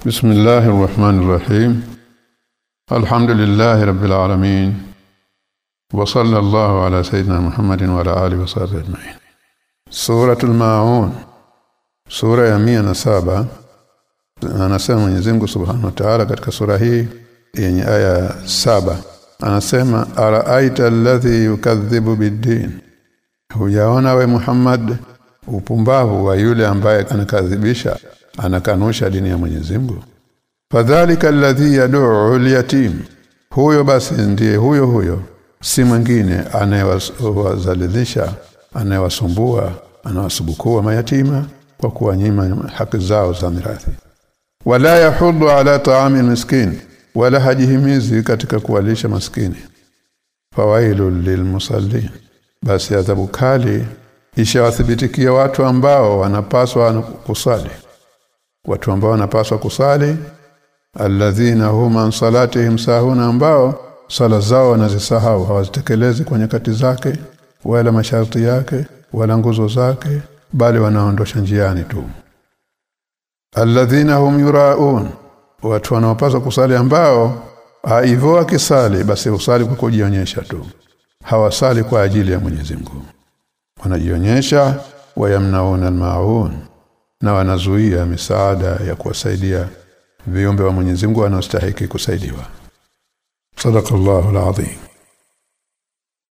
بسم الله الرحمن الرحيم الحمد لله رب العالمين وصلى الله على سيدنا محمد وعلى اله وصحبه اجمعين سوره الماعون sura ya mia na saba anasema Mwenyezi Mungu Subhanahu wa Ta'ala katika sura hii yenye aya saba anasema araaita alladhi yukadhibu bid-din huyaona we Muhammad upumbavu wa yule ambaye anakadhibisha Anakanusha dini ya Mwenyezi Mungu. Fadhalika alladhi yad'u al-yatim. Huyo basi ndiye huyo huyo. Si mwingine anayewazalilisha anayewasumbua anawasubukua mayatima kwa kuwanyima haki zao za mirathi. Wala yahuddu ala ta'ami miskin. Wala hajihimizi katika kuwalisha maskini. Fawailul lilmusallin basi adhabu kali ishawathibitikia watu ambao wanapaswa kusali watu ambao wanapaswa kusali alladhina hum an salatihim sahuna ambao sala zao wanazisahau hawazitekelezi kwa nyakati zake wala masharti yake wala nguzo zake bali wanaondosha njiani tu. Alladhina hum yuraun watu wanaopaswa kusali ambao hivyo akisali basi usali kwa kujionyesha tu. Hawasali kwa ajili ya Mwenyezi Mungu. Wanajionyesha wayamnauna almaun na wanazuia misaada ya kuwasaidia viumbe wa Mwenyezi Mungu wanaostahili kusaidiwa. Sadaqallahu alazim